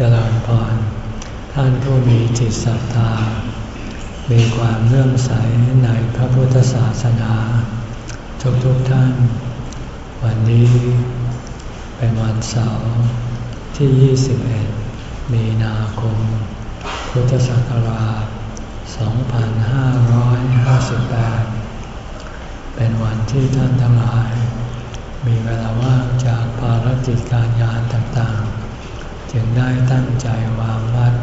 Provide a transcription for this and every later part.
เจริญพร ท่านผู้มีจิตศรัทธา มีความเลื่อมใสในพระพุทธศาสนา ทุกๆทท่าน วันนี้เป็นวันเสาร์ที่ 21 มีนาคม พุทธศักราช 2558 เป็นวันที่ท่านทั้งหลาย มีเวลาว่างจากภารกิจการงานต่างๆ จึงได้ตั้งใจวางวัด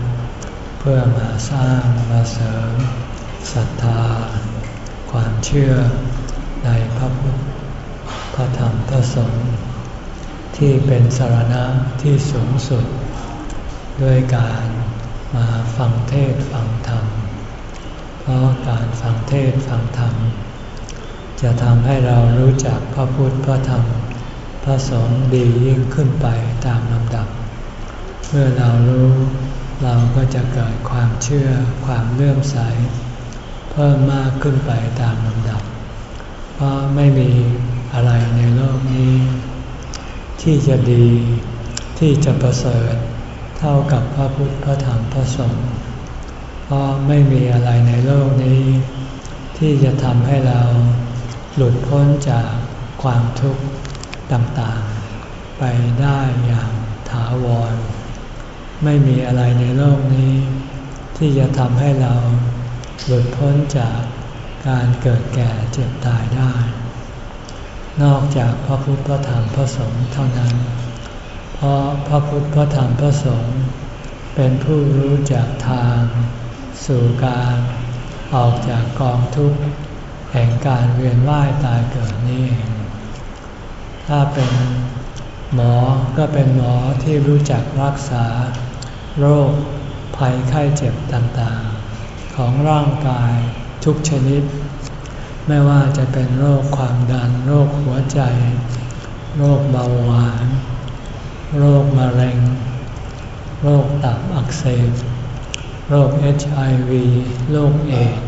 เพื่อมาสร้างมาเสริมศรัทธา ความเชื่อในพระพุทธพระธรรมพระสงฆ์ที่เป็นสารณะที่สูงสุด ด้วยการมาฟังเทศฟังธรรม เพราะการฟังเทศฟังธรรม จะทำให้เรารู้จักพระพุทธพระธรรม พระสงฆ์ดียิ่งขึ้นไปตามลำดับ เมื่อเรารู้เราก็จะเกิดความเชื่อความเลื่อมใส เพิ่มมากขึ้นไปตามลำดับ เพราะไม่มีอะไรในโลกนี้ ที่จะดีที่จะประเสริฐเท่ากับพระพุทธพระธรรมพระสงฆ์เพราะไม่มีอะไรในโลกนี้ ที่จะทำให้เราหลุดพ้นจากความทุกข์ต่างๆ ไปได้อย่างถาวร ไม่มีอะไรในโลกนี้ ที่จะทำให้เราหลุดพ้นจากการเกิดแก่เจ็บตายได้ นอกจากพระพุทธพระธรรมพระสงฆ์เท่านั้น เพราะพระพุทธพระธรรมพระสงฆ์เป็นผู้รู้จักทาง สู่การออกจากกองทุกข์แห่งการเวียนว่ายตายเกิดนี้ ถ้าเป็นหมอก็เป็นหมอที่รู้จักรักษา โรคภัยไข้เจ็บต่างๆ ของร่างกายทุกชนิด ไม่ว่าจะเป็นโรคความดัน โรคหัวใจ โรคเบาหวาน โรคมะเร็ง โรคตับอักเสบ โรคเอชไอวีโรคเอด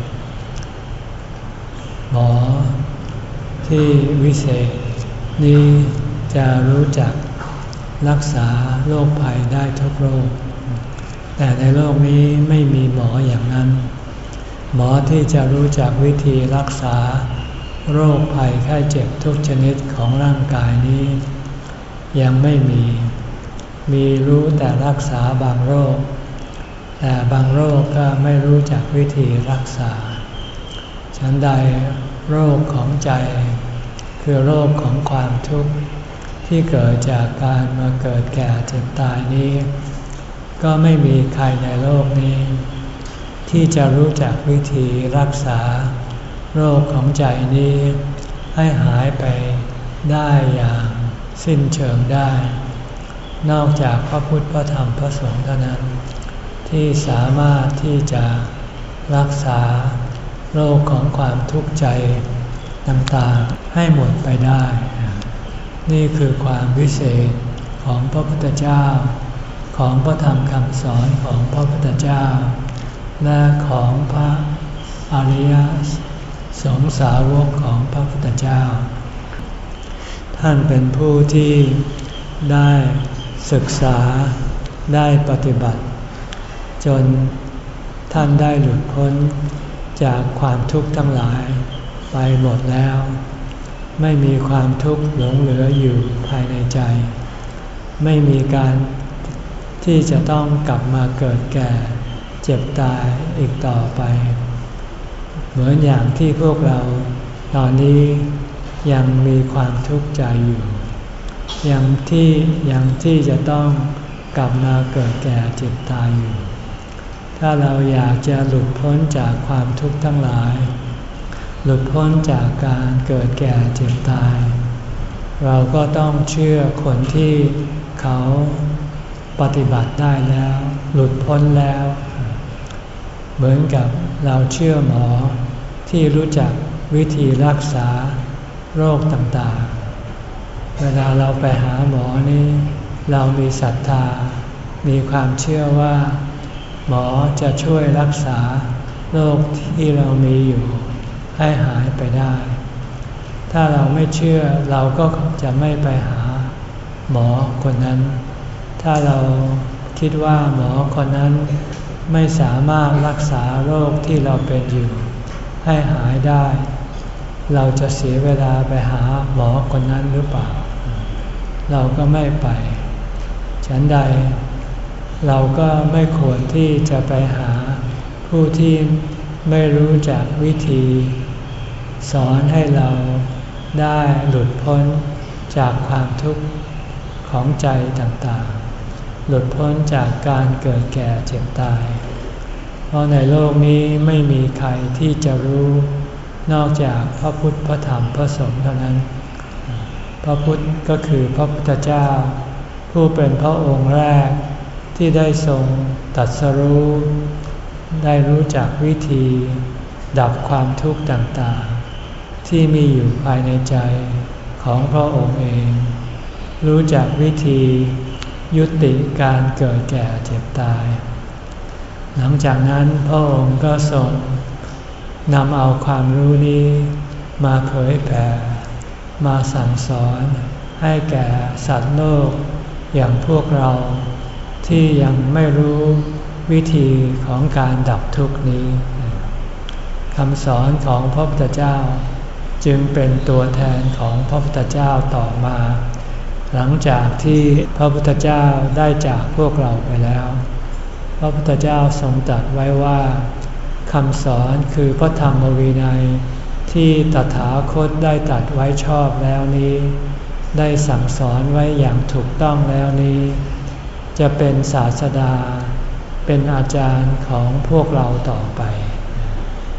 หมอ ที่วิเศษ นี้จะรู้จักรักษาโรคภัยได้ทุกโรค แต่ในโลกนี้ไม่มีหมออย่างนั้น หมอที่จะรู้จักวิธีรักษา โรคภัยไข้เจ็บทุกชนิดของร่างกายนี้ ยังไม่มี มีรู้แต่รักษาบางโรค แต่บางโรคก็ไม่รู้จักวิธีรักษา ฉันใดโรคของใจ คือโรคของความทุกข์ที่เกิดจากการมาเกิดแก่เจ็บตายนี้ ก็ไม่มีใครในโลกนี้ ที่จะรู้จักวิธีรักษา โรคของใจนี้ ให้หายไปได้อย่างสิ้นเชิงได้ นอกจากพระพุทธพระธรรมพระสงฆ์เท่านั้น ที่สามารถที่จะรักษาโรคของความทุกข์ใจต่างๆให้หมดไปได้ นี่คือความวิเศษของพระพุทธเจ้า ของพระธรรมคำสอนของพระพุทธเจ้า และของพระอริยสงสาวกของพระพุทธเจ้า ท่านเป็นผู้ที่ได้ศึกษาได้ปฏิบัติ จนท่านได้หลุดพ้นจากความทุกข์ทั้งหลายไปหมดแล้ว ไม่มีความทุกข์หลงเหลืออยู่ภายในใจ ไม่มีการ ที่จะต้องกลับมาเกิดแก่ เจ็บตายอีกต่อไป เหมือนอย่างที่พวกเราตอนนี้ยังมีความทุกข์ใจอยู่ ยังที่ยังที่จะต้องกลับมาเกิดแก่เจ็บตายอยู่ ถ้าเราอยากจะหลุดพ้นจากความทุกข์ทั้งหลาย หลุดพ้นจากการเกิดแก่เจ็บตาย เราก็ต้องเชื่อคนที่เขา ปฏิบัติได้แล้ว หลุดพ้นแล้ว เหมือนกับเราเชื่อหมอที่รู้จักวิธีรักษาโรคต่างๆ เวลาเราไปหาหมอนี่ เรามีศรัทธา มีความเชื่อว่า หมอจะช่วยรักษาโรคที่เรามีอยู่ ให้หายไปได้ ถ้าเราไม่เชื่อเราก็จะไม่ไปหาหมอคนนั้น ถ้าเราคิดว่าหมอคนนั้นไม่สามารถรักษาโรคที่เราเป็นอยู่ให้หายได้ เราจะเสียเวลาไปหาหมอคนนั้นหรือเปล่า เราก็ไม่ไป ฉันใด เราก็ไม่ควรที่จะไปหาผู้ที่ไม่รู้จักวิธี สอนให้เราได้หลุดพ้นจากความทุกข์ของใจต่างๆ หลุดพ้นจากการเกิดแก่เจ็บตาย เพราะในโลกนี้ไม่มีใครที่จะรู้ นอกจากพระพุทธพระธรรมพระสงฆ์เท่านั้น พระพุทธก็คือพระพุทธเจ้า ผู้เป็นพระองค์แรกที่ได้ทรงตัดสรู้ ได้รู้จักวิธี ดับความทุกข์ต่างๆ ที่มีอยู่ภายในใจของพระองค์เอง รู้จักวิธี ยุติการเกิดแก่เจ็บตาย หลังจากนั้นพระองค์ก็ทรงนำเอาความรู้นี้ มาเผยแผ่ มาสั่งสอนให้แก่สัตว์โลก อย่างพวกเราที่ยังไม่รู้วิธีของการดับทุกนี้คำสอนของพระพุทธเจ้า จึงเป็นตัวแทนของพระพุทธเจ้าต่อมา หลังจากที่พระพุทธเจ้าได้จากพวกเราไปแล้ว พระพุทธเจ้าทรงตรัสไว้ว่าคำสอนคือพระธรรมวินัย ที่ตถาคตได้ตัดไว้ชอบแล้วนี้ ได้สั่งสอนไว้อย่างถูกต้องแล้วนี้ จะเป็นศาสดา เป็นอาจารย์ของพวกเราต่อไป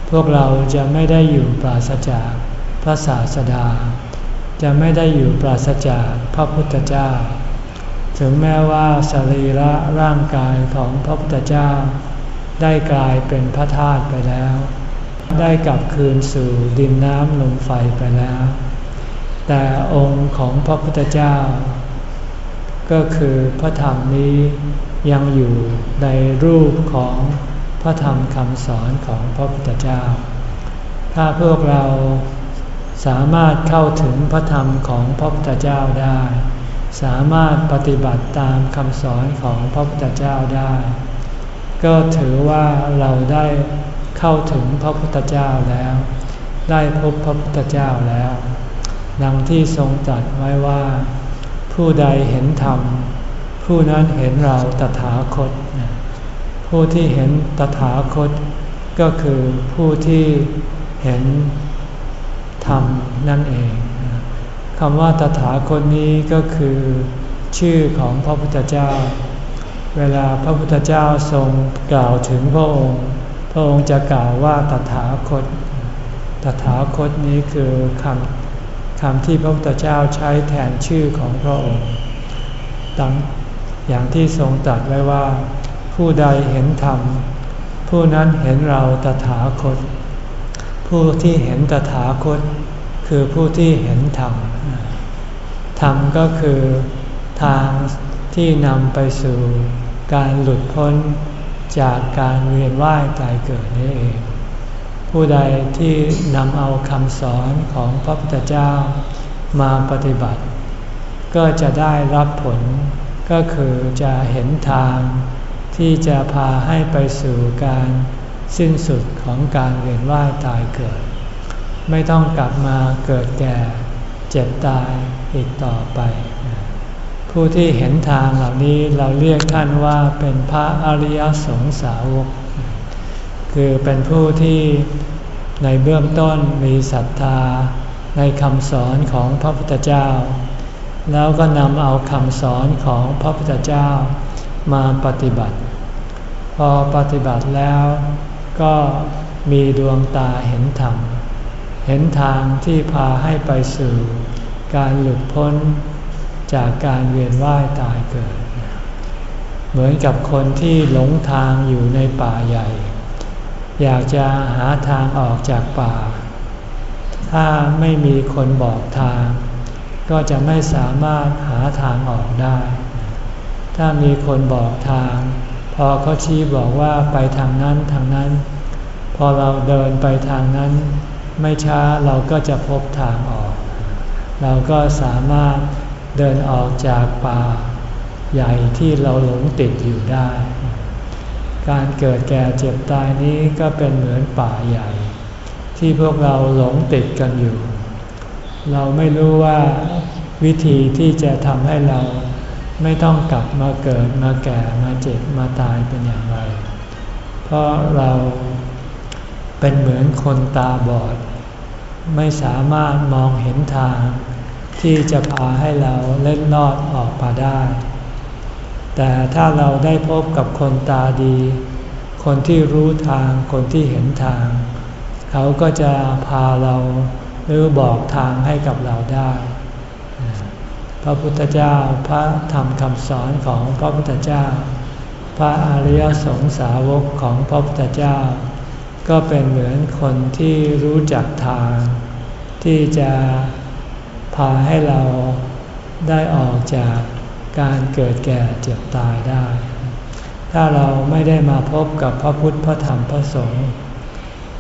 พวกเราจะไม่ได้อยู่ปราศจากพระศาสดา จะไม่ได้อยู่ปราศจากพระพุทธเจ้า ถึงแม้ว่าสรีระร่างกายของพระพุทธเจ้า ได้กลายเป็นพระธาตุไปแล้ว ได้กลับคืนสู่ดินน้ำลมไฟไปแล้ว แต่องค์ของพระพุทธเจ้า ก็คือพระธรรมนี้ยังอยู่ในรูปของพระธรรมคำสอนของพระพุทธเจ้า ถ้าพวกเรา สามารถเข้าถึงพระธรรมของพระพุทธเจ้าได้ สามารถปฏิบัติตามคำสอนของพระพุทธเจ้าได้ ก็ถือว่าเราได้เข้าถึงพระพุทธเจ้าแล้ว ได้พบพระพุทธเจ้าแล้วดังที่ทรงตรัสไว้ว่า ผู้ใดเห็นธรรม ผู้นั้นเห็นเราตถาคต ผู้ที่เห็นตถาคต ก็คือผู้ที่เห็น ธรรมนั่นเองคำว่าตถาคตนี้ก็คือชื่อของพระพุทธเจ้า เวลาพระพุทธเจ้าทรงกล่าวถึงพระองค์ พระองค์จะกล่าวว่าตถาคต ตถาคตนี้คือคำคำที่พระพุทธเจ้าใช้แทนชื่อของพระองค์ดังอย่างที่ทรงตรัสไว้ว่า ผู้ใดเห็นธรรม ผู้นั้นเห็นเราตถาคต ผู้ที่เห็นตถาคต คือผู้ที่เห็นธรรม ธรรมก็คือทางที่นำไปสู่การหลุดพ้นจากการเวียนว่ายตายเกิดนี่เอง ผู้ใดที่นำเอาคำสอนของพระพุทธเจ้ามาปฏิบัติ ก็จะได้รับผลก็คือจะเห็นทางที่จะพาให้ไปสู่การ สิ้นสุดของการเวียนว่ายตายเกิด ไม่ต้องกลับมาเกิดแก่เจ็บตายอีกต่อไป ผู้ที่เห็นทางเหล่านี้เราเรียกท่านว่าเป็นพระอริยสงสาวก คือเป็นผู้ที่ในเบื้องต้นมีศรัทธาในคำสอนของพระพุทธเจ้า แล้วก็นำเอาคำสอนของพระพุทธเจ้ามาปฏิบัติ พอปฏิบัติแล้ว ก็มีดวงตาเห็นธรรม เห็นทางที่พาให้ไปสู่ การหลุดพ้นจากการเวียนว่ายตายเกิด เหมือนกับคนที่หลงทางอยู่ในป่าใหญ่ อยากจะหาทางออกจากป่า ถ้าไม่มีคนบอกทาง ก็จะไม่สามารถหาทางออกได้ ถ้ามีคนบอกทาง อเขาชี้บอกว่าไปทางนั้นทางนั้น พอเราเดินไปทางนั้น ไม่ช้าเราก็จะพบทางออก เราก็สามารถเดินออกจากป่าใหญ่ที่เราหลงติดอยู่ได้ การเกิดแก่เจ็บตายนี้ก็เป็นเหมือนป่าใหญ่ ที่พวกเราหลงติดกันอยู่ เราไม่รู้ว่าวิธีที่จะทำให้เรา ไม่ต้องกลับมาเกิดมาแก่มาเจ็บมาตายเป็นอย่างไร เพราะเราเป็นเหมือนคนตาบอด ไม่สามารถมองเห็นทาง ที่จะพาให้เราเล่นลอดออกมาได้ แต่ถ้าเราได้พบกับคนตาดี คนที่รู้ทางคนที่เห็นทาง เขาก็จะพาเราหรือบอกทางให้กับเราได้ พระพุทธเจ้าพระธรรมคำสอนของพระพุทธเจ้า พระอริยสงสาวกของพระพุทธเจ้า ก็เป็นเหมือนคนที่รู้จักทาง ที่จะพาให้เราได้ออกจากการเกิดแก่เจ็บตายได้ ถ้าเราไม่ได้มาพบกับพระพุทธพระธรรมพระสงฆ์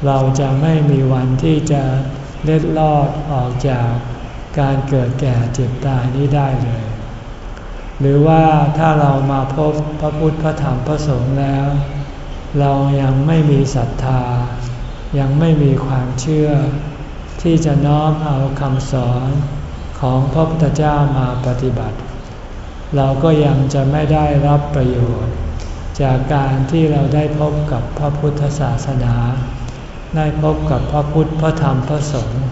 เราจะไม่มีวันที่จะเล็ดลอดออกจาก การเกิดแก่เจ็บตายนี้ได้เลย หรือว่าถ้าเรามาพบพระพุทธพระธรรมพระสงฆ์แล้ว เรายังไม่มีศรัทธา ยังไม่มีความเชื่อ ที่จะน้อมเอาคำสอนของพระพุทธเจ้ามาปฏิบัติ เราก็ยังจะไม่ได้รับประโยชน์ จากการที่เราได้พบกับพระพุทธศาสนา ได้พบกับพระพุทธพระธรรมพระสงฆ์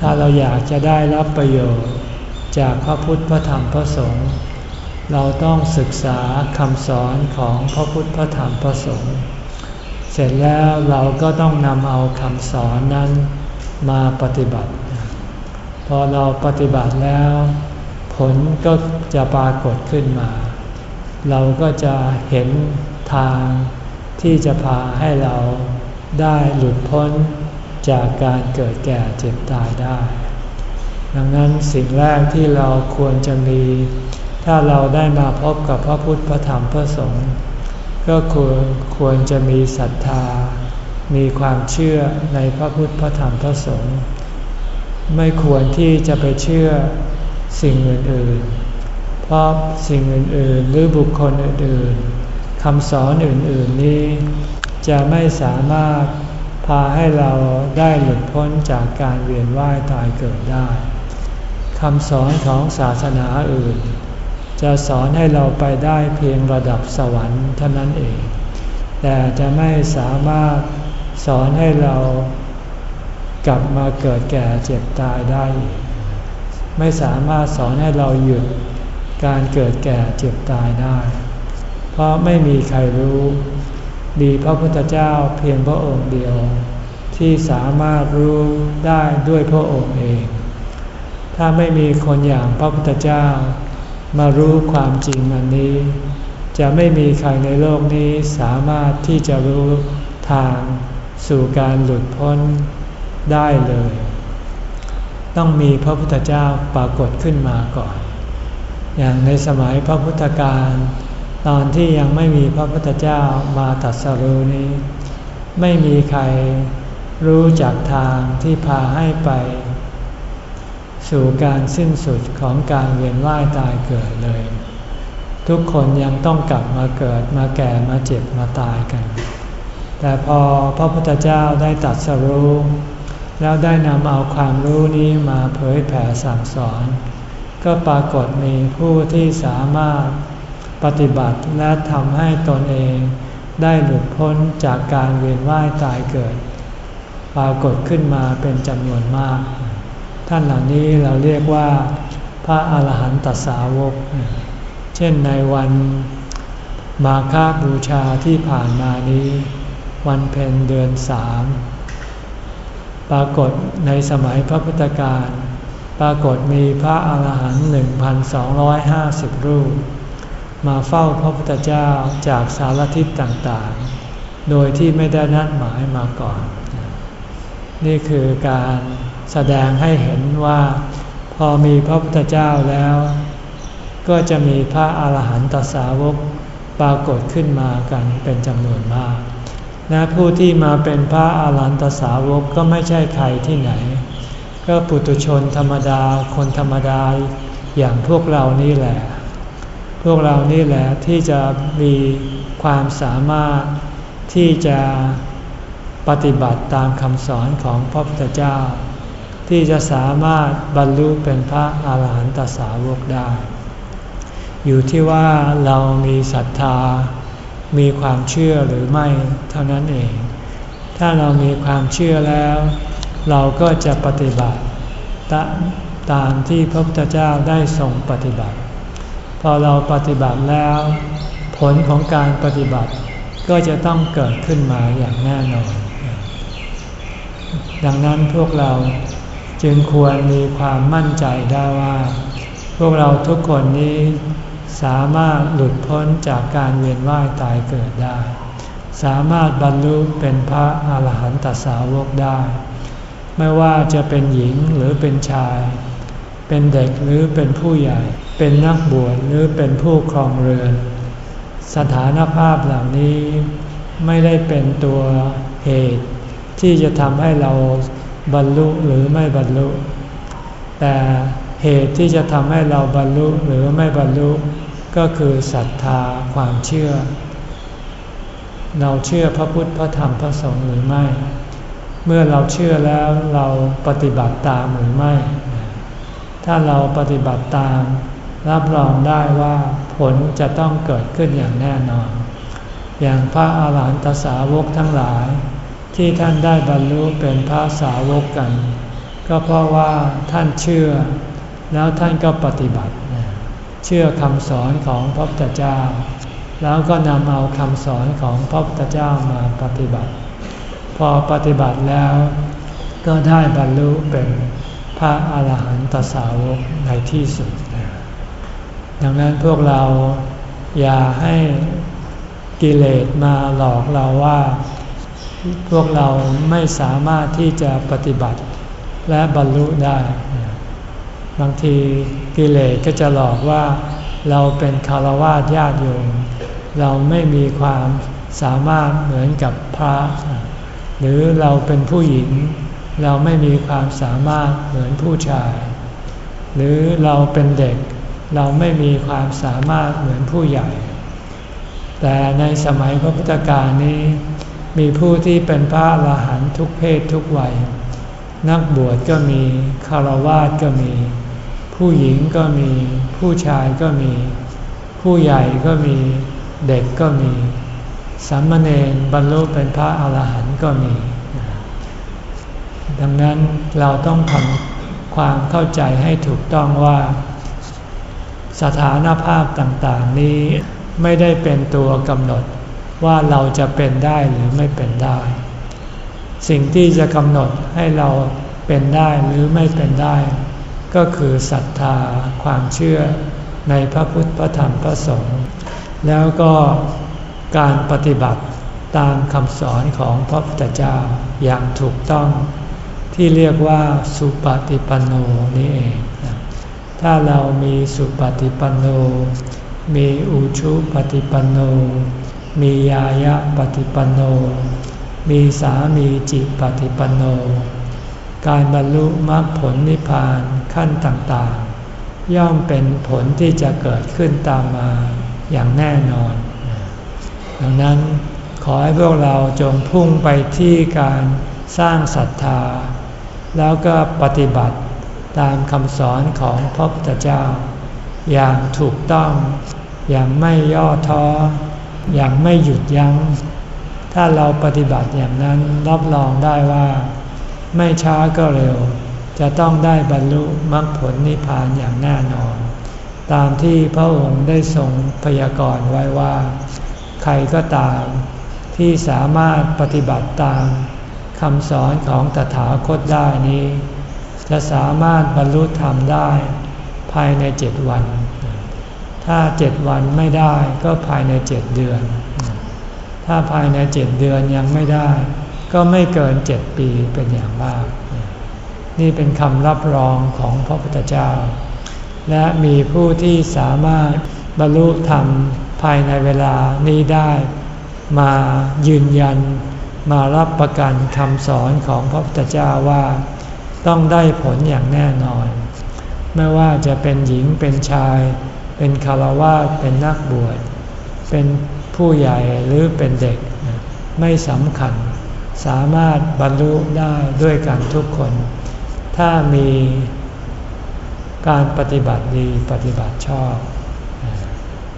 ถ้าเราอยากจะได้รับประโยชน์จากพระพุทธพระธรรมพระสงฆ์เราต้องศึกษาคำสอนของพระพุทธพระธรรมพระสงฆ์เสร็จแล้วเราก็ต้องนำเอาคำสอนนั้นมาปฏิบัติ พอเราปฏิบัติแล้ว ผลก็จะปรากฏขึ้นมา เราก็จะเห็นทางที่จะพาให้เราได้หลุดพ้น จากการเกิดแก่เจ็บตายได้ ดังนั้นสิ่งแรกที่เราควรจะมี ถ้าเราได้มาพบกับพระพุทธพระธรรมพระสงฆ์ก็ควรควรจะมีศรัทธา มีความเชื่อในพระพุทธพระธรรมพระสงฆ์ไม่ควรที่จะไปเชื่อสิ่งอื่นๆ เพราะสิ่งอื่นๆ หรือบุคคลอื่นๆคำสอนอื่นๆนี้ จะไม่สามารถ พาให้เราได้หลุดพ้นจากการเวียนว่ายตายเกิดได้คำสอนของศาสนาอื่น จะสอนให้เราไปได้เพียงระดับสวรรค์เท่านั้นเอง แต่จะไม่สามารถสอนให้เรากลับมาเกิดแก่เจ็บตายได้ ไม่สามารถสอนให้เราหยุดการเกิดแก่เจ็บตายได้ เพราะไม่มีใครรู้ มีพระพุทธเจ้าเพียงพระองค์เดียว ที่สามารถรู้ได้ด้วยพระองค์เอง ถ้าไม่มีคนอย่างพระพุทธเจ้า มารู้ความจริงอันนี้ จะไม่มีใครในโลกนี้สามารถที่จะรู้ทางสู่การหลุดพ้นได้เลย ต้องมีพระพุทธเจ้าปรากฏขึ้นมาก่อน อย่างในสมัยพระพุทธการ ตอนที่ยังไม่มีพระพุทธเจ้ามาตัดสรุนี้ ไม่มีใครรู้จักทางที่พาให้ไป สู่การสิ้นสุดของการเวียนว่ายตายเกิดเลย ทุกคนยังต้องกลับมาเกิดมาแก่มาเจ็บมาตายกัน แต่พอพระพุทธเจ้าได้ตัดสรู้แล้วได้นำเอาความรู้นี้มาเผยแผ่สั่งสอน ก็ปรากฏมีผู้ที่สามารถ ปฏิบัติและทำให้ตนเองได้หลุดพ้นจากการเวียนว่ายตายเกิด ปรากฏขึ้นมาเป็นจำนวนมาก ท่านเหล่านี้เราเรียกว่า พระอาหารหันตสาวก เช่นในวันมาฆบูชาที่ผ่านมานี้ วันเพ็ญเดือนสามปรากฏในสมัยพระพุทธการ ปรากฏมีพระอาหารหันต์หนึ่งพันสองร้อยห้าสิบรูป มาเฝ้าพระพุทธเจ้าจากสารทิศต่างๆ โดยที่ไม่ได้นัดหมายมาก่อน นี่คือการแสดงให้เห็นว่าพอมีพระพุทธเจ้าแล้ว ก็จะมีพระอาหารหันตสาวกปรากฏขึ้นมากันเป็นจำนวนมากนะผู้ที่มาเป็นพระอาหารหันตสาวกก็ไม่ใช่ใครที่ไหน ก็ปุตุชนธรรมดาคนธรรมดาอย่างพวกเรานี่แหละ วกเรานี่แหละที่จะมีความสามารถที่จะปฏิบัติตามคำสอนของพระพุทธเจ้า ที่จะสามารถบรรลุเป็นพระอาหารหันตสาวกได้ อยู่ที่ว่าเรามีศรัทธา มีความเชื่อหรือไม่เท่านั้นเอง ถ้าเรามีความเชื่อแล้ว เราก็จะปฏิบัติตามที่พระพุทธเจ้าได้ทรงปฏิบัติ อเราปฏิบัติแล้ว ผลของการปฏิบัติก็จะต้องเกิดขึ้นมาอย่างแน่นอน ดังนั้นพวกเราจึงควรมีความมั่นใจได้ว่า พวกเราทุกคนนี้สามารถหลุดพ้นจากการเวียนว่ายตายเกิดได้ สามารถบรรลุเป็นพระอาหารหันตสาวกได้ ไม่ว่าจะเป็นหญิงหรือเป็นชาย เป็นเด็กหรือเป็นผู้ใหญ่ เป็นนักบวชหรือเป็นผู้ครองเรือน สถานภาพเหล่านี้ไม่ได้เป็นตัวเหตุ ที่จะทำให้เราบรรลุหรือไม่บรรลุ แต่เหตุที่จะทำให้เราบรรลุหรือไม่บรรลุ ก็คือศรัทธาความเชื่อ เราเชื่อพระพุทธพระธรรมพระสงฆ์หรือไม่ เมื่อเราเชื่อแล้วเราปฏิบัติตามหรือไม่ ถ้าเราปฏิบัติตาม รับรองได้ว่าผลจะต้องเกิดขึ้นอย่างแน่นอน อย่างพระอาหารหันตสาวกทั้งหลาย ที่ท่านได้บรรลุเป็นพระสาวกกัน ก็เพราะว่าท่านเชื่อ แล้วท่านก็ปฏิบัติ เชื่อคำสอนของพระพุทธเจ้า แล้วก็นำเอาคำสอนของพระพุทธเจ้ามาปฏิบัติ พอปฏิบัติแล้วก็ได้บรรลุเป็นพระอาหารหันตสาวกในที่สุด ดังนั้นพวกเราอย่าให้กิเลสมาหลอกเราว่า พวกเราไม่สามารถที่จะปฏิบัติและบรรลุได้ บางทีกิเลสก็จะหลอกว่าเราเป็นคารวะญาติโยมเราไม่มีความสามารถเหมือนกับพระ หรือเราเป็นผู้หญิง เราไม่มีความสามารถเหมือนผู้ชาย หรือเราเป็นเด็ก เราไม่มีความสามารถเหมือนผู้ใหญ่ แต่ในสมัยพระพุทธกาลนี้ มีผู้ที่เป็นพระอรหันต์ทุกเพศทุกวัย นักบวชก็มีคารวาสก็มี ผู้หญิงก็มี ผู้ชายก็มี ผู้ใหญ่ก็มีเด็กก็มีสัมเนนบรรลุเป็นพระอรหันต์ก็มี ดังนั้นเราต้องทำความเข้าใจให้ถูกต้องว่า สถานภาพต่างๆนี้ไม่ได้เป็นตัวกำหนดว่าเราจะเป็นได้หรือไม่เป็นได้ สิ่งที่จะกำหนดให้เราเป็นได้หรือไม่เป็นได้ ก็คือศรัทธาความเชื่อในพระพุทธพระธรรมพระสงฆ์แล้วก็การปฏิบัติตามคำสอนของพระพุทธเจ้าอย่างถูกต้อง ที่เรียกว่าสุปฏิปันโนนี่เอง ถ้าเรามีสุปฏิปันโน มีอุชุปฏิปันโน มียายะปฏิปันโน มีสามีจิปฏิปันโน การบรรลุมรรคผลนิพพานขั้นต่างๆ ย่อมเป็นผลที่จะเกิดขึ้นตามมาอย่างแน่นอน ดังนั้นขอให้พวกเราจงพุ่งไปที่การสร้างศรัทธา แล้วก็ปฏิบัติ ตามคำสอนของพระพุทธเจ้า อย่างถูกต้อง อย่างไม่ย่อท้อ อย่างไม่หยุดยัง้ง ถ้าเราปฏิบัติอย่างนั้นรับรองได้ว่า ไม่ช้าก็เร็ว จะต้องได้บรรลุมรรคผลนิพพานอย่างแน่นอน ตามที่พระองค์ได้ทรงพยากรณ์ไว้ว่า ใครก็ตาม ที่สามารถปฏิบัติตามคำสอนของตถาคตได้นี้ จะสามารถบรรลุธรรมได้ภายในเจ็ดวัน ถ้าเจ็ดวันไม่ได้ก็ภายในเจ็ดเดือน ถ้าภายในเจ็ดเดือนยังไม่ได้ ก็ไม่เกินเจ็ดปีเป็นอย่างมาก นี่เป็นคำรับรองของพระพุทธเจ้า และมีผู้ที่สามารถบรรลุธรรมภายในเวลานี้ได้มายืนยันมารับประกันคำสอนของพระพุทธเจ้าว่า ต้องได้ผลอย่างแน่นอน ไม่ว่าจะเป็นหญิงเป็นชาย เป็นคารวะเป็นนักบวช เป็นผู้ใหญ่หรือเป็นเด็ก ไม่สำคัญ สามารถบรรลุได้ด้วยกันทุกคน ถ้ามีการปฏิบัติดีปฏิบัติชอบ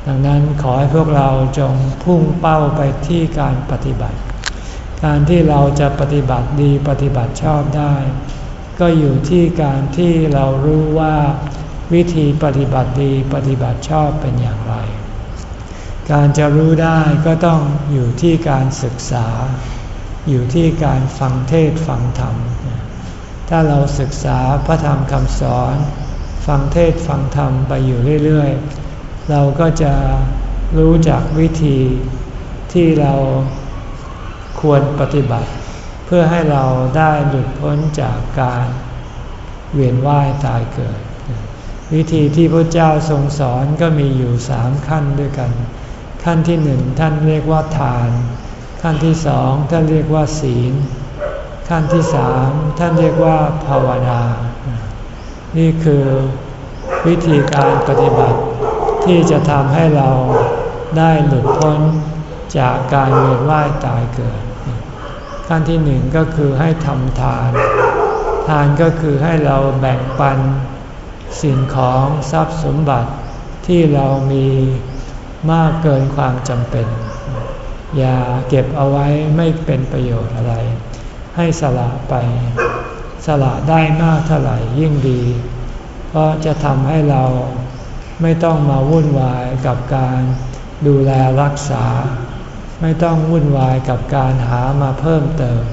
ดังนั้นขอให้พวกเราจงพุ่งเป้าไปที่การปฏิบัติ การที่เราจะปฏิบัติดีปฏิบัติชอบได้ ก็อยู่ที่การที่เรารู้ว่าวิธีปฏิบัติดีปฏิบัติชอบเป็นอย่างไร การจะรู้ได้ก็ต้องอยู่ที่การศึกษา อยู่ที่การฟังเทศฟังธรรม ถ้าเราศึกษาพระธรรมคำสอน ฟังเทศฟังธรรมไปอยู่เรื่อยๆ เราก็จะรู้จักวิธีที่เราควรปฏิบัติ เพื่อให้เราได้หลุดพ้นจากการเวียนว่ายตายเกิด วิธีที่พระเจ้าทรงสอนก็มีอยู่สามขั้นด้วยกัน ขั้นที่หนึ่งท่านเรียกว่าทาน ขั้นที่สองท่านเรียกว่าศีล ขั้นที่สามท่านเรียกว่าภาวนา นี่คือวิธีการปฏิบัติที่จะทำให้เราได้หลุดพ้นจากการเวียนว่ายตายเกิด ขั้นที่หนึ่งก็คือให้ทำทาน ทานก็คือให้เราแบ่งปัน สิ่งของทรัพย์สมบัติที่เรามีมากเกินความจำเป็น อย่าเก็บเอาไว้ไม่เป็นประโยชน์อะไร ให้สละไป สละได้มากเท่าไหร่ยิ่งดี เพราะจะทำให้เราไม่ต้องมาวุ่นวายกับการดูแลรักษา ไม่ต้องวุ่นวายกับการหามาเพิ่มเติม